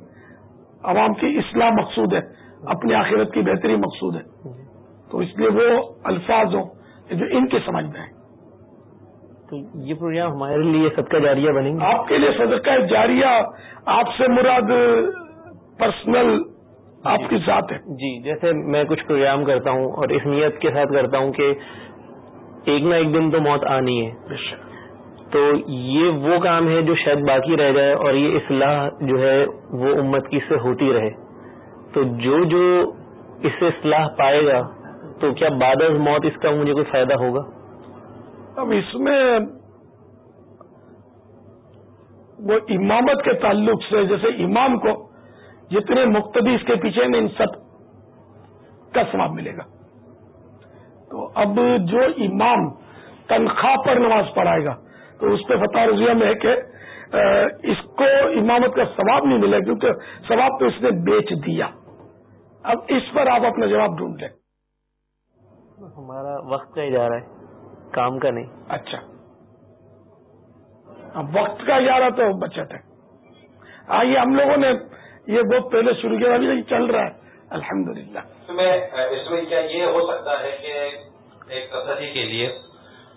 عوام کی اصلاح مقصود ہے اپنی آخرت کی بہتری مقصود ہے۔ تو اس لیے وہ الفاظ ہوں جو ان کی سمجھ میں ہے تو یہ پروگرام ہمارے لیے سب کا جاریہ بنے گا آپ کے لیے صدقہ جاریہ آپ سے مراد پرسنل آپ کی ذات ہے۔ جی جیسے میں کچھ پروگرام کرتا ہوں اور اس نیت کے ساتھ کرتا ہوں کہ ایک نہ ایک دن تو موت آنی ہے۔ تو یہ وہ کام ہے جو شاید باقی رہ جائے اور یہ اصلاح جو ہے وہ امت کی سے ہوتی رہے۔ تو جو جو اس سے اصلاح پائے گا تو کیا بعد از موت اس کا مجھے کوئی فائدہ ہوگا؟ اب اس میں وہ امامت کے تعلق سے جیسے امام کو جتنے مقتدی اس کے پیچھے میں ان سب کا ثواب ملے گا۔ تو اب جو امام تنخواہ پر نماز پڑھائے گا تو اس پہ فتح رضیہ میں ہے کہ اس کو امامت کا ثواب نہیں ملے کیونکہ ثواب تو اس نے بیچ دیا۔ اب اس پر آپ اپنا جواب ڈھونڈ لیں۔ ہمارا وقت کا ہی جا رہا ہے کام کا نہیں۔ اچھا۔ اب وقت کا جا رہا تو بچت ہے۔ آئیے ہم لوگوں نے یہ بہت پہلے شروع کیا ابھی چل رہا ہے۔ الحمد للہ اس میں کیا یہ ہو سکتا ہے کہ ایک تصدی کے لیے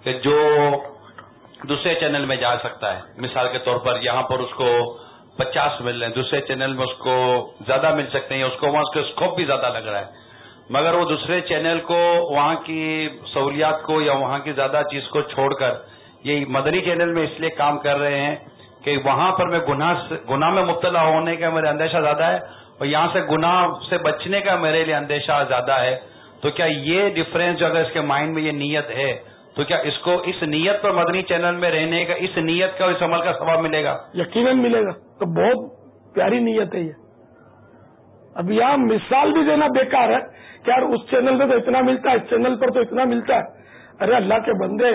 کہ جو دوسرے چینل میں جا سکتا ہے، مثال کے طور پر یہاں پر اس کو پچاس مل رہے ہیں، دوسرے چینل میں اس کو زیادہ مل سکتے ہیں، اس کو وہاں اس کا اسکوپ بھی زیادہ لگ رہا ہے۔ مگر وہ دوسرے چینل کو، وہاں کی سہولیات کو یا وہاں کی زیادہ چیز کو چھوڑ کر، یہ مدنی چینل میں اس لیے کام کر رہے ہیں کہ وہاں پر میں گناہ گناہ میں مبتلا ہونے کا میرا اندیشہ زیادہ ہے اور یہاں سے گناہ سے بچنے کا میرے لیے اندیشہ زیادہ ہے، تو کیا یہ ڈفرینس جو اگر اس کے مائنڈ میں یہ نیت ہے، تو کیا اس کو اس نیت پر مدنی چینل میں رہنے کا، اس نیت کا اس عمل کا سبب ملے گا؟ یقیناً ملے گا۔ تو بہت پیاری نیت ہے یہ۔ اب یہاں مثال بھی دینا بیکار ہے کہ یار اس چینل پہ تو اتنا ملتا ہے، اس چینل پر تو اتنا ملتا ہے۔ ارے اللہ کے بندے،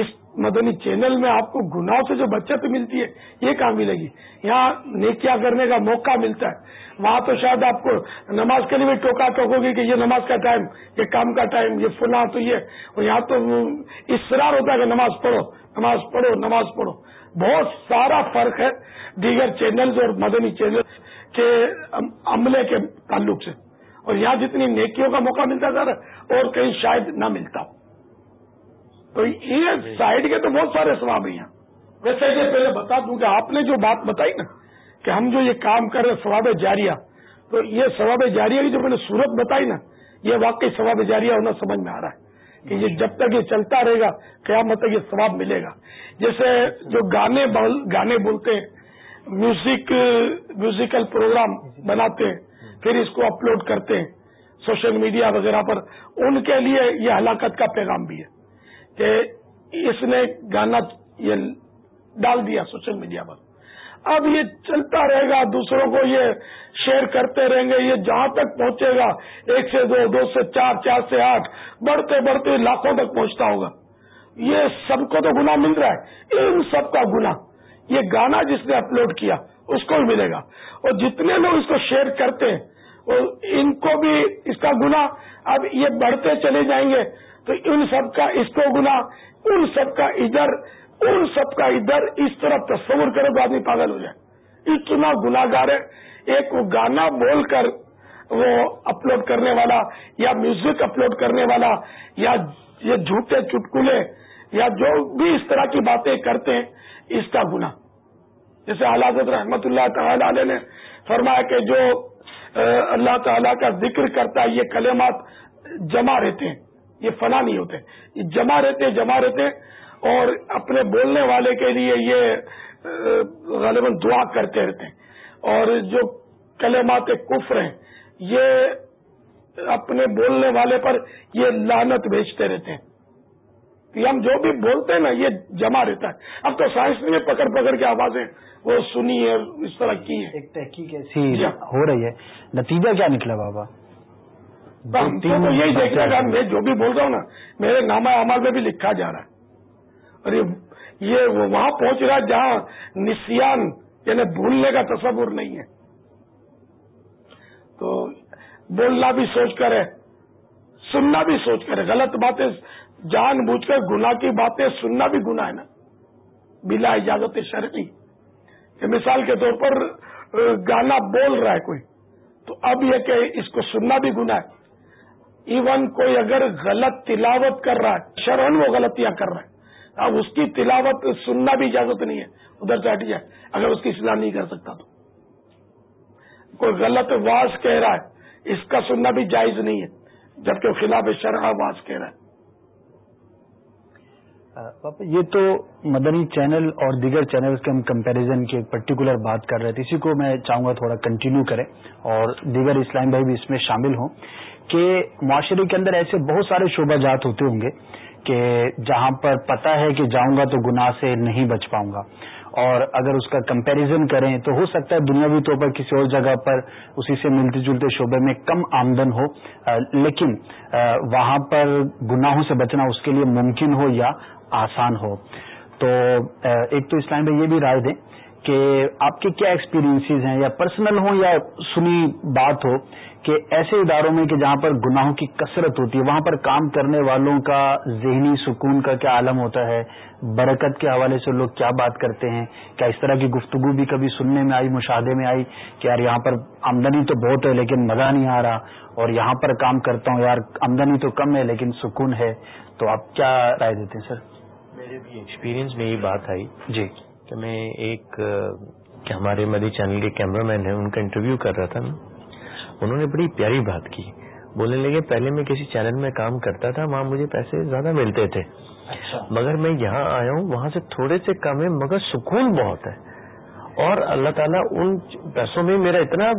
اس مدنی چینل میں آپ کو گناہوں سے جو بچت ملتی ہے، یہ کہاں ملے گی۔ یہاں نیکیا کرنے کا موقع ملتا ہے۔ وہاں تو شاید آپ کو نماز کے لیے بھی ٹوکا ٹوکو گی کہ یہ نماز کا ٹائم، یہ کام کا ٹائم، یہ فلاں تو یہ۔ اور یہاں تو اسرار ہوتا ہے کہ نماز پڑھو نماز پڑھو نماز پڑھو۔ بہت سارا فرق ہے دیگر چینلز اور مدنی چینل کے عملے کے تعلق سے۔ اور یہاں جتنی نیکیوں کا موقع ملتا تھا اور کہیں شاید نہ ملتا تو یہ سائڈ کے تو بہت سارے سواب ہیں ویسے یہ پہلے بتا دوں کہ آپ نے جو بات بتائی نا کہ ہم جو یہ کام کر رہے ثواب جاریہ، تو یہ ثواب جاریہ کی جو میں نے صورت بتائی نا، یہ واقعی ثواب جاریہ ہونا سمجھ میں آ رہا ہے کہ یہ جب تک یہ چلتا رہے گا، قیامت تک یہ ثواب ملے گا۔ جیسے جو گانے گانے بولتے ہیں میوزک میوزیکل پروگرام بناتے ہیں، پھر اس کو اپلوڈ کرتے ہیں سوشل میڈیا وغیرہ پر، ان کے لیے یہ ہلاکت کا پیغام بھی ہے۔ کہ اس نے گانا یہ ڈال دیا سوشل میڈیا پر۔ اب یہ چلتا رہے گا، دوسروں کو یہ شیئر کرتے رہیں گے، یہ جہاں تک پہنچے گا، ایک سے دو دو سے چار چار سے آٹھ، بڑھتے بڑھتے لاکھوں تک پہنچتا ہوگا۔ یہ سب کو تو گنا مل رہا ہے، ان سب کا گنا یہ گانا جس نے اپلوڈ کیا، اس کو بھی ملے گا۔ اور جتنے لوگ اس کو شیئر کرتے ہیں ان کو بھی اس کا گنا اب یہ بڑھتے چلے جائیں گے تو ان سب کا اس کو گنا ان سب کا ادھر، ان سب کا ادھر، اس طرح تصور کرے تو آدمی پاگل ہو جائے۔ اتنا گناگار ہے۔ ایک وہ گانا بول کر وہ اپلوڈ کرنے والا، یا میوزک اپلوڈ کرنے والا، یا یہ جھوٹے چٹکلے، یا جو بھی اس طرح کی باتیں کرتے ہیں، اس کا گنا جیسے حضرت رحمت اللہ تعالی علیہ نے فرمایا کہ جو اللہ تعالی کا ذکر کرتا ہے، یہ کلمات جمع رہتے ہیں۔ یہ فنا نہیں ہوتے۔ یہ جمع رہتے جمع رہتے۔ اور اپنے بولنے والے کے لیے یہ غالباً دعا کرتے رہتے۔ ہیں اور جو کلمات کفر ہیں یہ اپنے بولنے والے پر یہ لانت بھیجتے رہتے۔ ہیں کہ ہم جو بھی بولتے ہیں نا یہ جمع رہتا ہے۔ اب تو سائنس نے پکڑ پکڑ کے آوازیں وہ سنی ہے اس طرح کی ہے ایک تحقیق ایسی جی۔ ہو رہی ہے۔ نتیجہ کیا نکلا بابا؟ ہم تو یہی دیکھنا گا میں جو بھی بول رہا ہوں نا میرے نامہ عمل میں بھی لکھا جا رہا ہے۔ اور یہ وہاں پہنچ رہا ہے جہاں نسیان یعنی بھولنے کا تصور نہیں ہے۔ تو بولنا بھی سوچ کر ہے سننا بھی سوچ کر ہے۔ غلط باتیں جان بوجھ کر گنا کی باتیں سننا بھی گنا ہے نا۔ بلا اجازت شرعی۔ مثال کے طور پر گانا بول رہا ہے کوئی۔ تو اب یہ کہ اس کو سننا بھی گنا ہے۔ ایون کوئی اگر غلط تلاوت کر رہا ہے شرون وہ غلطیاں کر رہا ہے۔ اب اس کی تلاوت سننا بھی اجازت نہیں ہے، ادھر سے ہٹ جائے، اگر اس کی اصلاح نہیں کر سکتا تو۔ کوئی غلط واس کہہ رہا ہے، اس کا سننا بھی جائز نہیں ہے، جبکہ خلاف شرح واس کہہ رہا ہے۔ پاپا، یہ تو مدنی چینل اور دیگر چینل کے ہم کمپیریزن کی ایک پرٹیکولر بات کر رہے تھے، اسی کو میں چاہوں گا تھوڑا کنٹینیو کریں اور دیگر اسلام بھائی بھی اس میں شامل ہوں۔ کہ معاشرے کے اندر ایسے بہت سارے شعبہ جات ہوتے ہوں گے کہ جہاں پر پتا ہے کہ جاؤں گا تو گناہ سے نہیں بچ پاؤں گا۔ اور اگر اس کا کمپیریزن کریں تو ہو سکتا ہے دنیاوی طور پر کسی اور جگہ پر اسی سے ملتے جلتے شعبے میں کم آمدن ہو لیکن وہاں پر گناہوں سے بچنا اس کے لیے ممکن ہو یا آسان ہو۔ تو ایک تو اسلام میں یہ بھی رائے دیں کہ آپ کے کیا ایکسپیرینس ہیں، یا پرسنل ہوں یا سنی بات ہو کہ ایسے اداروں میں کہ جہاں پر گناہوں کی کثرت ہوتی ہے وہاں پر کام کرنے والوں کا ذہنی سکون کا کیا عالم ہوتا ہے؟ برکت کے حوالے سے لوگ کیا بات کرتے ہیں؟ کیا اس طرح کی گفتگو بھی کبھی سننے میں آئی مشاہدے میں آئی کہ یار یہاں پر آمدنی تو بہت ہے لیکن مزہ نہیں آ رہا اور یہاں پر کام کرتا ہوں یار آمدنی تو کم ہے لیکن سکون ہے تو آپ کیا رائے دیتے ہیں سر؟ میرے بھی ایکسپیرینس میں یہ بات آئی جی۔ کہ میں ایک کہ ہمارے مدی چینل کے کیمرہ مین ہیں ان کا انٹرویو کر رہا تھا نا انہوں نے بڑی پیاری بات کی۔ بولنے لگے پہلے میں کسی چینل میں کام کرتا تھا وہاں مجھے پیسے زیادہ ملتے تھے۔ اچھا۔ مگر میں یہاں آیا ہوں وہاں سے تھوڑے سے کم ہے مگر سکون بہت ہے۔ اور اللہ تعالیٰ ان پیسوں میں میرا اتنا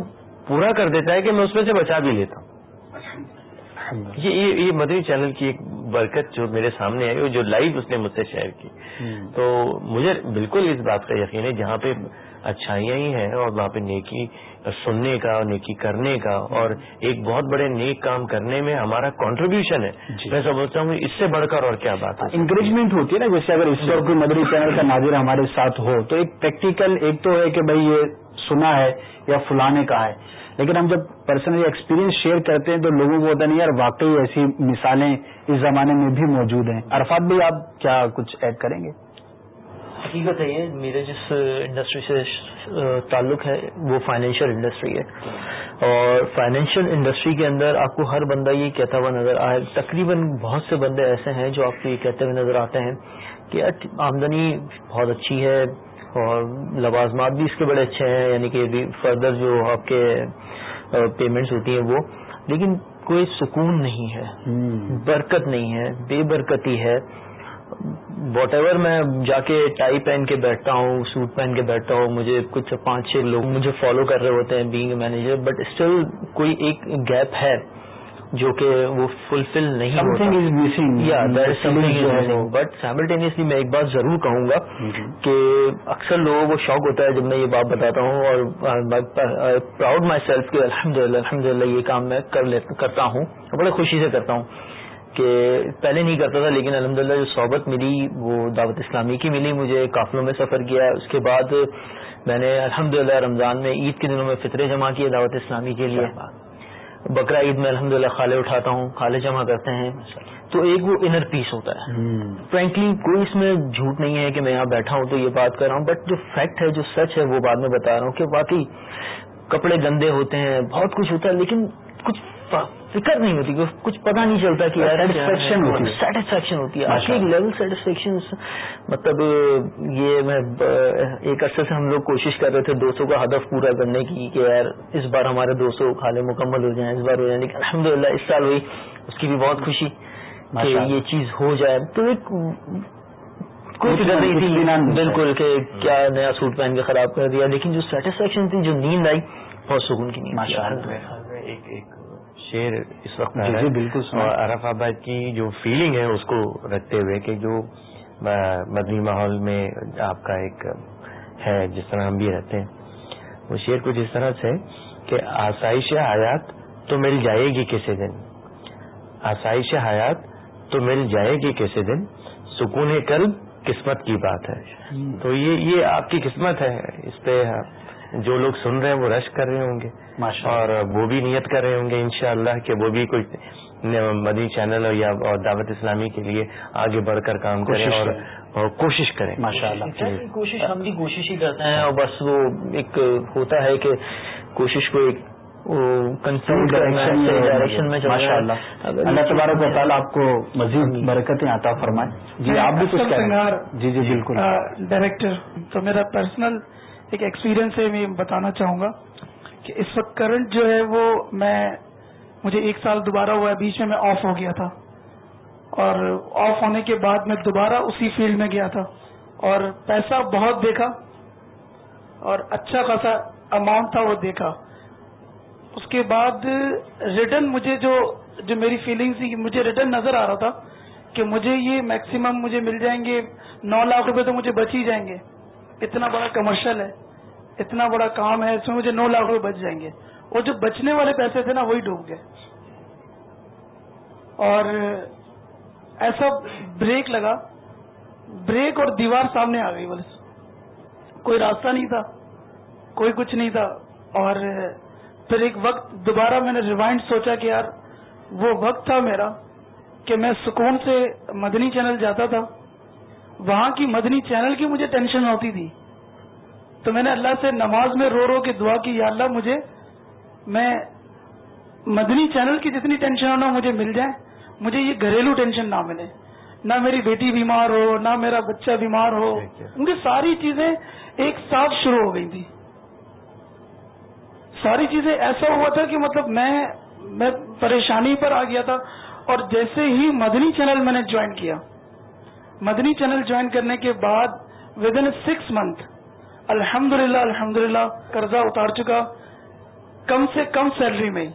پورا کر دیتا ہے کہ میں اس میں سے بچا بھی لیتا ہوں۔ یہ مدنی چینل کی ایک برکت جو میرے سامنے آئی جو لائیو اس نے مجھ سے شیئر کی۔ تو مجھے بالکل اس بات کا یقین ہے جہاں پہ اچھائیاں ہی ہیں اور وہاں پہ نیکی سننے کا نیکی کرنے کا اور ایک بہت بڑے نیک کام کرنے میں ہمارا کانٹریبیوشن ہے۔ جی۔ میں سمجھتا ہوں اس سے بڑھ کر اور کیا بات ہے۔ انکریجمنٹ ہوتی ہے نا جیسے اگر اس وقت کوئی مدری چینل کا ناظر ہمارے ساتھ ہو تو ایک پریکٹیکل ایک تو ہے کہ بھائی یہ سنا ہے یا فلانے کا ہے۔ لیکن ہم جب پرسنل ایکسپیرینس شیئر کرتے ہیں تو لوگوں کو ہوتا نہیں یار واقعی ایسی مثالیں اس زمانے میں بھی موجود ہیں۔ عرفات بھی آپ کیا کچھ ایڈ کریں گے؟ حقیقت ہے یہ میرے جس انڈسٹری سے تعلق ہے، وہ فائنینشیل انڈسٹری ہے۔ اور فائنینشیل انڈسٹری کے اندر آپ کو ہر بندہ یہ کہتا ہوا نظر آئے تقریباً بہت سے بندے ایسے ہیں جو آپ کو یہ کہتے ہوئے نظر آتے ہیں کہ آمدنی بہت اچھی ہے اور لوازمات بھی اس کے بڑے اچھے ہیں یعنی کہ فردر جو آپ کے پیمنٹس ہوتی ہیں وہ لیکن کوئی سکون نہیں ہے برکت نہیں ہے بے برکتی ہے۔ واٹ ایور میں جا کے ٹائی پہن کے بیٹھتا ہوں سوٹ پہن کے بیٹھتا ہوں مجھے کچھ پانچ چھ لوگ مجھے فالو کر رہے ہوتے ہیں بینگ مینیجر بٹ اسٹل کوئی ایک گیپ ہے۔ جو کہ وہ فلفل نہیں بٹ سائملٹینیسلی میں ایک بات ضرور کہوں گا کہ اکثر لوگوں کو شوق ہوتا ہے جب میں یہ بات بتاتا ہوں اور پراؤڈ مائی سیلف کہ الحمد للہ الحمد للہ یہ کام میں کرتا ہوں بڑے خوشی سے کرتا ہوں کہ پہلے نہیں کرتا تھا لیکن الحمد للہ جو صحبت ملی وہ دعوت اسلامی کی ملی مجھے قافلوں میں سفر کیا۔ اس کے بعد میں نے الحمد رمضان میں عید کے دنوں میں فطرے جمع کیے دعوت اسلامی کے لیے۔ بقرا عید میں الحمد للہ خالے اٹھاتا ہوں خالے جمع کرتے ہیں۔ تو ایک وہ انر پیس ہوتا ہے۔ فرینکلی کوئی اس میں جھوٹ نہیں ہے کہ میں یہاں بیٹھا ہوں تو یہ بات کر رہا ہوں بٹ جو فیکٹ ہے جو سچ ہے وہ بعد میں بتا رہا ہوں کہ واقعی کپڑے گندے ہوتے ہیں بہت کچھ ہوتا ہے لیکن کچھ فکر نہیں ہوتی کچھ پتا نہیں چلتا کہ سیٹسفیکشن ہوتی ہے۔ سیٹسفیکشن ہوتی ہے۔ ایک لیول سیٹسفیکشن مطلب یہ میں ایک عرصے سے ہم لوگ کوشش کر رہے تھے دو سو کا ہدف پورا کرنے کی کہ یار اس بار ہمارے دو سو کھالے مکمل ہو جائیں اس بار ہو جائیں۔ لیکن الحمد للہ اس سال ہوئی اس کی بھی بہت خوشی کہ یہ چیز ہو جائے۔ تو ایک کوئی فکر نہیں تھی بالکل کہ کیا نیا سوٹ پہن کے خراب کر دیا۔ لیکن جو سیٹسفیکشن تھی جو نیند آئی بہت سکون کی نیند شیر اس وقت جی, جی، بالکل عرف آباد کی جو فیلنگ ہے اس کو رکھتے ہوئے کہ جو مدنی ماحول میں آپ کا ایک ہے جس طرح ہم بھی رہتے ہیں۔ وہ شیر کچھ اس طرح سے کہ آسائش حیات تو مل جائے گی کسی دن۔ آسائش حیات تو مل جائے گی کسی دن۔ سکون قلب قسمت کی بات ہے۔ تو یہ یہ آپ کی قسمت ہے۔ اس پہ جو لوگ سن رہے ہیں وہ رش کر رہے ہوں گے اور وہ بھی نیت کر رہے ہوں گے انشاءاللہ کہ وہ بھی کوئی مدنی چینل یا دعوت اسلامی کے لیے آگے بڑھ کر کام کریں اور کوشش کریں۔ ماشاء اللہ۔ کوشش ہم بھی کوشش ہی کرتے ہیں اور بس وہ ایک ہوتا ہے کہ کوشش کو ایک ڈائریکشن میں ماشاء اللہ۔ اللہ تبارک و تعالیٰ آپ کو مزید برکتیں عطا فرمائے۔ جی آپ بھی کچھ جی جی بالکل۔ ڈائریکٹر تو میرا پرسنل ایک ایکسپیرینس ہے میں بتانا چاہوں گا کہ اس وقت کرنٹ جو ہے وہ میں مجھے ایک سال دوبارہ ہوا ہے، بیچ میں میں آف ہو گیا تھا۔ اور آف ہونے کے بعد میں دوبارہ اسی فیلڈ میں گیا تھا۔ اور پیسہ بہت دیکھا، اور اچھا خاصا اماؤنٹ تھا وہ دیکھا۔ اس کے بعد ریٹرن مجھے جو جو میری فیلنگ تھی، مجھے ریٹرن نظر آ رہا تھا کہ مجھے یہ میکسیمم مجھے مل جائیں گے، نو لاکھ روپے تو مجھے بچ ہی جائیں گے۔ اتنا بڑا کمرشل ہے، اتنا بڑا کام ہے، اس میں مجھے نو لاکھ روپے بچ جائیں گے۔ وہ جو بچنے والے پیسے تھے نا، وہی ڈوب گئے۔ اور ایسا بریک لگا، بریک اور دیوار سامنے آ گئی، بولے۔ کوئی راستہ نہیں تھا، کوئی کچھ نہیں تھا۔ اور پھر ایک وقت دوبارہ میں نے ریوائنڈ سوچا کہ یار، وہ وقت تھا میرا کہ میں سکون سے مدنی چینل جاتا تھا۔ وہاں کی مدنی چینل کی مجھے ٹینشن ہوتی تھی۔ تو میں نے اللہ سے نماز میں رو رو کے دعا کی یا اللہ مجھے میں مدنی چینل کی جتنی ٹینشن ہونا مجھے مل جائے۔ مجھے یہ گھریلو ٹینشن نہ ملے۔ نہ میری بیٹی بیمار ہو نہ میرا بچہ بیمار ہو۔ ان کی ساری چیزیں ایک ساتھ شروع ہو گئی تھی۔ ساری چیزیں ایسا ہوا تھا کہ مطلب میں میں پریشانی پر آ گیا تھا۔ اور جیسے ہی مدنی چینل میں نے جوائن کیا مدنی چینل جوائن کرنے کے بعد ود ان سکس منتھ الحمد للہ الحمد للہ قرضہ اتار چکا۔ کم سے کم سیلری میں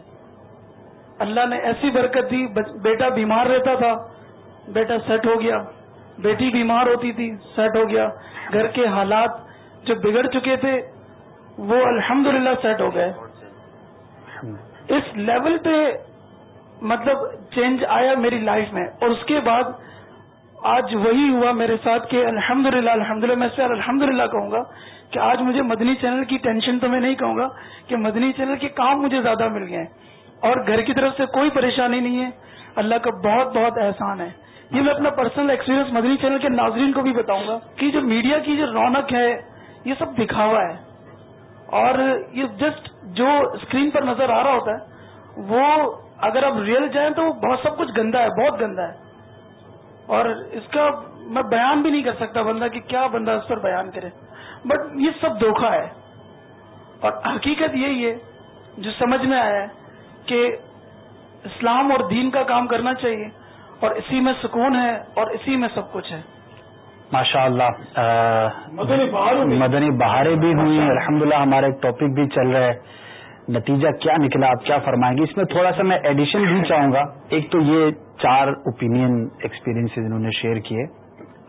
اللہ نے ایسی برکت دی بیٹا بیمار رہتا تھا، بیٹا سیٹ ہو گیا۔ بیٹی بیمار ہوتی تھی سیٹ ہو گیا۔ گھر کے حالات جو بگڑ چکے تھے، وہ الحمدللہ سیٹ ہو گئے۔ اس لیول پہ مطلب چینج آیا میری لائف میں۔ اور اس کے بعد آج وہی ہوا میرے ساتھ کہ الحمد للہ الحمد للہ میں الحمد للہ کہوں گا کہ آج مجھے مدنی چینل کی ٹینشن تو میں نہیں کہوں گا کہ مدنی چینل کے کام مجھے زیادہ مل گئے ہیں۔ اور گھر کی طرف سے کوئی پریشانی نہیں ہے۔ اللہ کا بہت بہت احسان ہے۔ یہ میں اپنا پرسنل ایکسپیرینس مدنی چینل کے ناظرین کو بھی بتاؤں گا کہ جو میڈیا کی جو رونق ہے، یہ سب دکھاوا ہے۔ اور یہ جسٹ جو اسکرین پر نظر آ رہا ہوتا ہے، وہ اگر آپ ریئل جائیں تو بہت، سب کچھ گندا ہے، بہت گندا ہے۔ اور اس کا میں بیان بھی نہیں کر سکتا بندہ کہ کیا بندہ اس پر بیان کرے۔ بٹ یہ سب دھوکھا ہے۔ اور حقیقت یہی ہے جو سمجھ میں آیا ہے کہ اسلام اور دین کا کام کرنا چاہیے اور اسی میں سکون ہے اور اسی میں سب کچھ ہے۔ ماشاء اللہ مدنی بہاریں بھی۔ ہوئی الحمد للہ ہمارا ایک ٹاپک بھی چل رہا ہے۔ نتیجہ کیا نکلا، آپ کیا فرمائیں گے؟ اس میں تھوڑا سا میں ایڈیشن بھی چاہوں گا۔ ایک تو یہ چار اوپینین ایکسپیرینس انہوں نے شیئر کیے۔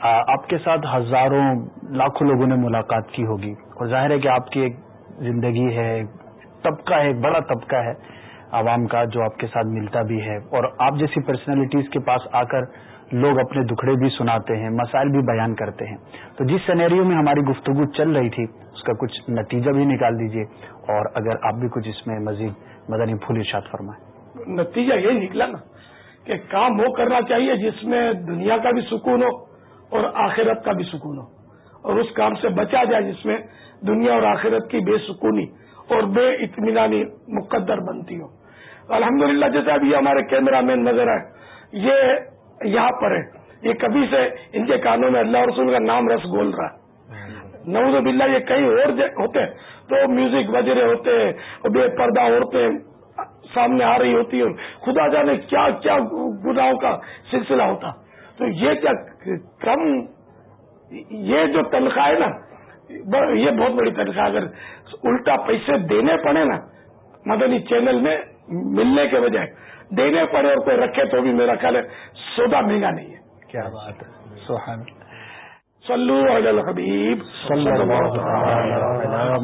آپ کے ساتھ ہزاروں، لاکھوں لوگوں نے ملاقات کی ہوگی۔ اور ظاہر ہے کہ آپ کی ایک زندگی ہے طبقہ ہے بڑا طبقہ ہے عوام کا جو آپ کے ساتھ ملتا بھی ہے۔ اور آپ جیسی پرسنالٹیز کے پاس آ کر لوگ اپنے دکھڑے بھی سناتے ہیں، مسائل بھی بیان کرتے ہیں۔ تو جس سینیریو میں ہماری گفتگو چل رہی تھی، اس کا کچھ نتیجہ بھی نکال دیجیے۔ اور اگر آپ بھی کچھ اس میں مزید مدنی پھول ارشاد فرمائیں۔ نتیجہ یہ نکلا نا کہ کام وہ کرنا چاہیے جس میں دنیا کا بھی سکون ہو اور آخرت کا بھی سکون ہو۔ اور اس کام سے بچا جائے جس میں دنیا اور آخرت کی بے سکونی اور بے اطمینانی مقدر بنتی ہو۔ الحمد للہ جیسے ابھی ہمارے کیمرہ مین نظر آئے، یہ یہاں پر ہے۔ یہ کبھی سے ان کے کانوں میں اللہ رسول کا نام رس گول رہا ہے۔ نوز بلّہ یہ کہیں اور ہوتے تو میوزک بج رہے ہوتے بے پردہ عورتیں سامنے آ رہی ہوتی ہیں خدا جانے کیا کیا گناہوں کا سلسلہ ہوتا۔ تو یہ کیا کم یہ جو تنخواہ ہے نا یہ بہت بڑی تنخواہ اگر الٹا پیسے دینے پڑے نا، مدنی چینل میں ملنے کے بجائے دینے پڑے اور کوئی رکھے تو بھی میرا خیال ہے سودا مہنگا نہیں ہے۔ کیا بات ہے۔ صلو علی الحبیب صلی اللہ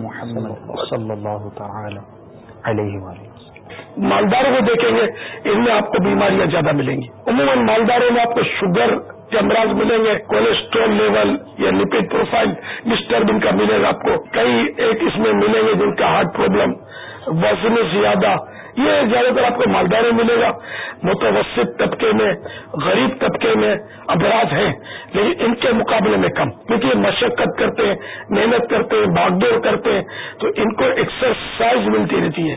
محمد. صلی اللہ تعالی علیہ وآلہ مالداروں کو دیکھیں گے ان میں آپ کو بیماریاں زیادہ ملیں گی۔ عموماً مالداروں میں آپ کو شوگر کے امراض ملیں گے کولیسٹرول لیول یا لپڈ پروفائل ڈسٹربنگ کا ملے گا آپ کو۔ کئی ایک اس میں ملیں گے جن کا ہارٹ پرابلم وزن زیادہ یہ زیادہ تر آپ کو مالداروں ملے گا۔ متوسط طبقے میں، غریب طبقے میں ابراج ہیں، لیکن ان کے مقابلے میں کم۔ کیونکہ یہ مشقت کرتے ہیں محنت کرتے ہیں باغ دوڑ کرتے ہیں تو ان کو ایکسرسائز ملتی رہتی ہے۔